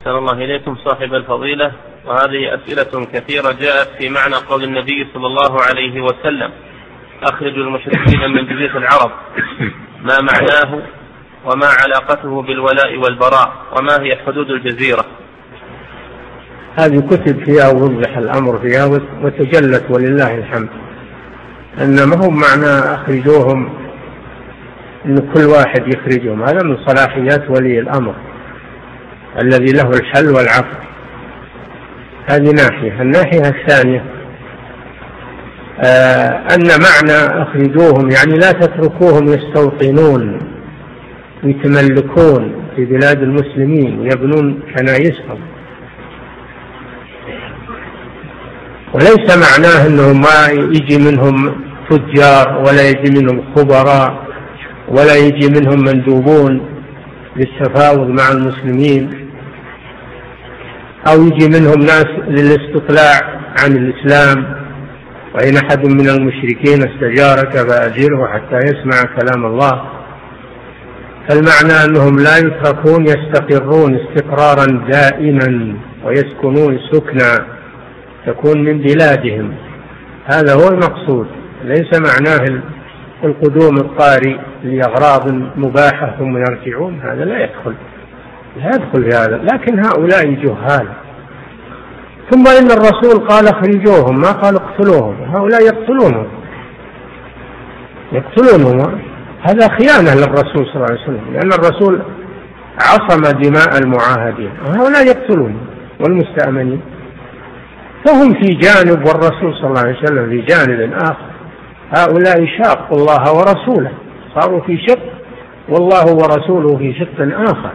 أحسن الله إليكم صاحب الفضيلة. وهذه أسئلة كثيرة جاءت في معنى قول النبي صلى الله عليه وسلم أخرجوا المشركين من جزيرة العرب. ما معناه وما علاقته بالولاء والبراء وما هي حدود الجزيرة؟ هذه كتب فيها ووضح الأمر فيها وتجلت ولله الحمد. أن ما هو معنى أخرجوهم أن كل واحد يخرجهم؟ هذا من صلاحيات ولي الأمر. الذي له الحل والعفو. هذه ناحية. الناحية الثانية آه أن معنى أخرجوهم يعني لا تتركوهم يستوطنون يتملكون في بلاد المسلمين ويبنون كنائسهم وليس معناه إنهم ما يجي منهم تجار ولا يجي منهم خبراء ولا يجي منهم مندوبون. للتفاوض مع المسلمين أو يجي منهم ناس للاستطلاع عن الإسلام وإن أحد من المشركين استجارك فأجره حتى يسمع كلام الله. فالمعنى أنهم لا يتركون يستقرون استقرارا دائما ويسكنون سكنا تكون من بلادهم. هذا هو المقصود ليس معناه القدوم الطاري لأغراض مباحة ثم يرجعون هذا لا يدخل لا يدخل في هذا لكن هؤلاء جهال ثم إن الرسول قال اخرجوهم ما قال اقتلوهم؟ هؤلاء يقتلونهم. يقتلونهم. هذا خيانة للرسول صلى الله عليه وسلم لأن الرسول عصم دماء المعاهدين وهؤلاء يقتلون والمستأمنين. فهم في جانب والرسول صلى الله عليه وسلم في جانب آخر. هؤلاء شاقوا الله ورسوله. صاروا في شق والله ورسوله في شق آخر.